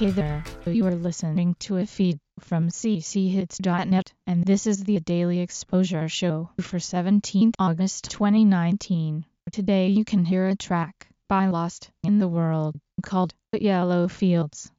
Hey there, you are listening to a feed from cchits.net, and this is the Daily Exposure Show for 17th August 2019. Today you can hear a track by Lost in the World called Yellow Fields.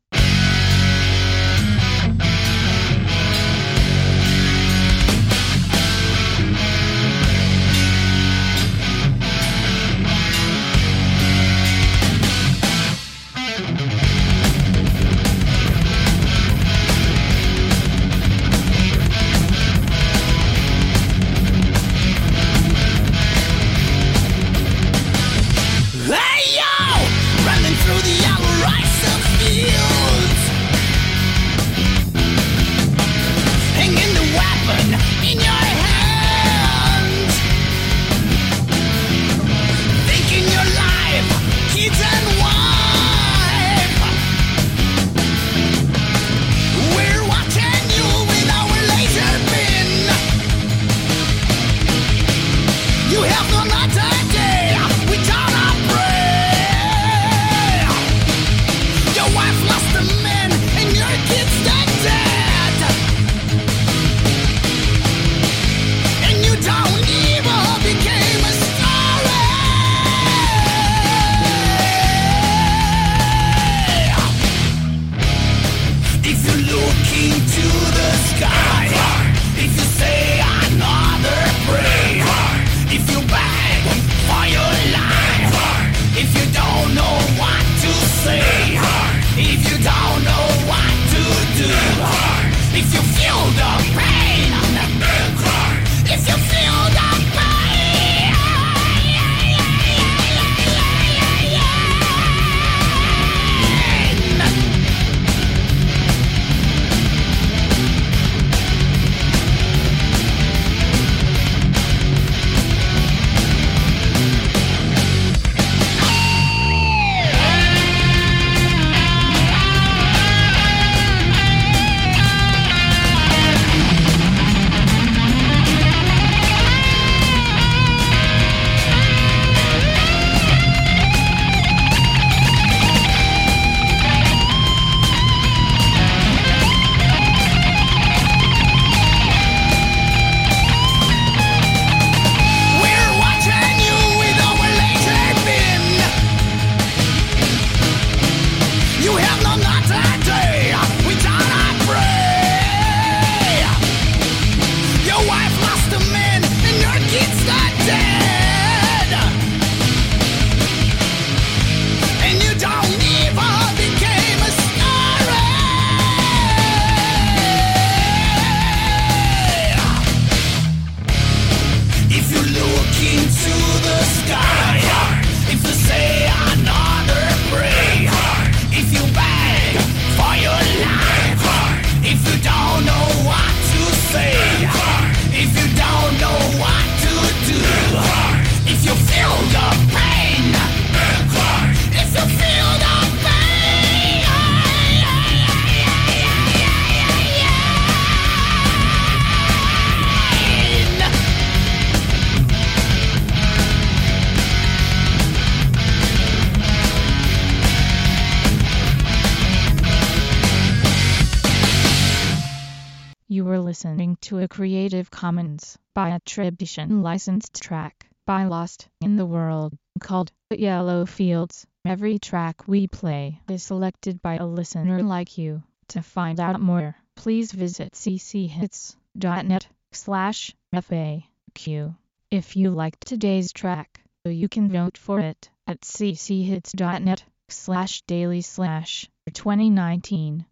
Listening to a Creative Commons by attribution licensed track by Lost in the World called Yellow Fields. Every track we play is selected by a listener like you. To find out more, please visit cchits.net slash FAQ. If you liked today's track, you can vote for it at cchits.net slash daily slash 2019